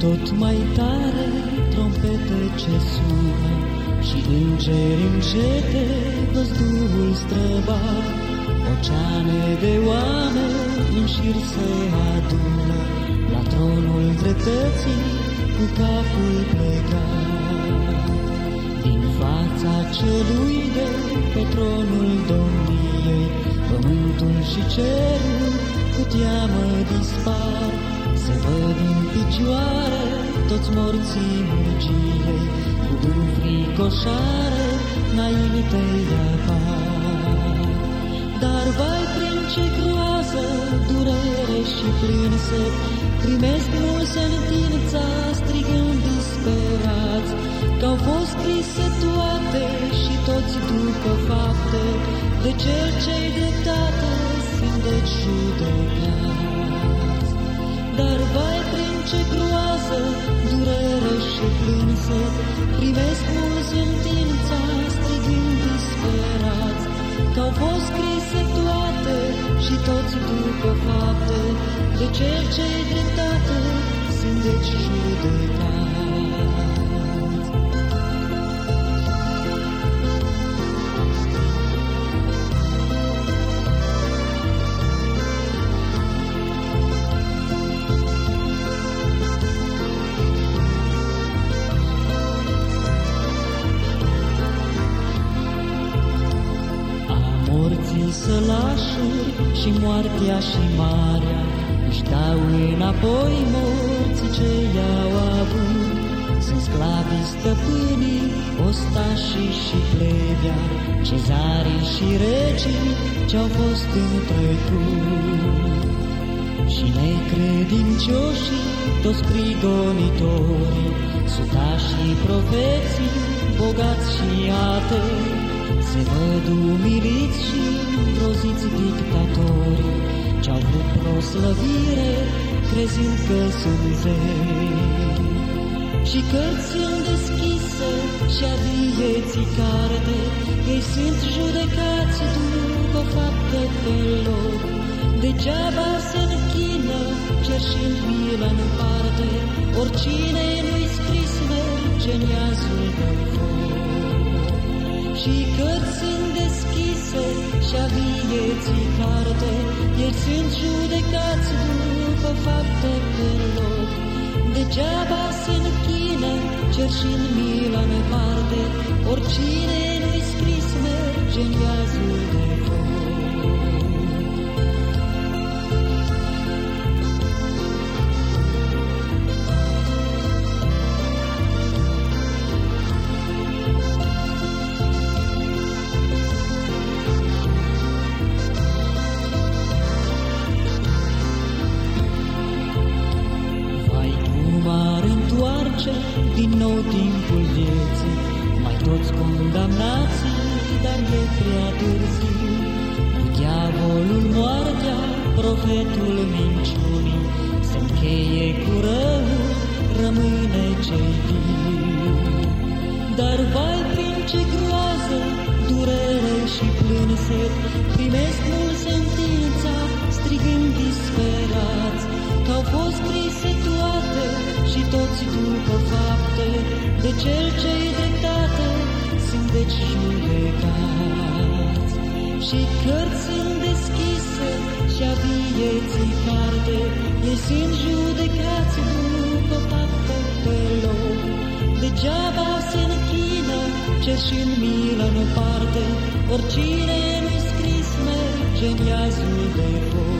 Tot mai tare trompete ce sună Și îngeri încete văzduhul străbat Oceane de oameni în șir se adună La tronul dreptății cu capul plecat. Din fața celui de pe tronul domniei Pământul și cerul cu teamă dispar Se văd în picioare toți morții murgiei Cu înfricoșare înaintei apar Dar vai prin ce groază, durere și plânse Primesc mulți sentința strigând disperați. Că au fost scrise toate și toți după fapte De cel ce-i dreptate sunt deci judecați ce groază, durere și plânse Primesc mulți sentința strigând disperați. Că au fost scrise toate și toți după fapte De cel ce-i dreptate sunt deci judecați morții sălașuri și moartea și marea își dau înapoi morții ce i-au avut. Sunt sclavii stăpânii, ostașii și plebea, cezarii și regii ce-au fost în trecut. Și necredincioșii, toți prigonitorii, sutașii profeții, bogați și atei, se văd umiliți și îngroziți dictatorii Ce-au vrut proslăvire crezând că sunt zei Și cărți sunt deschise și a vieții carte Ei sunt judecați după fapte pe loc. Degeaba se închină cerșind mila în parte Oricine nu-i scris merge în iazul de foc și cărți sunt deschise și a vieții carte, ei sunt judecați după fapte pe loc. Degeaba se închină, cer și în mila în parte, oricine nu-i scris merge în iazul întoarce din nou timpul vieții, mai toți condamnații, dar e prea târziu. Cu diavolul moartea, profetul minciunii, se încheie cu răul, rămâne cei viu. Dar vai prin ce groază, durere și plânset, primesc mult sentința, strigând disperați, că au fost scrise toate și toți după fapte, de cel ce-i dreptate sunt deci judecați. Și cărți sunt deschise și a vieții carte, ei sunt judecați după fapte pe loc. Degeaba se închină ce și în milă în parte, oricine nu-i scris merge în iazul de foc.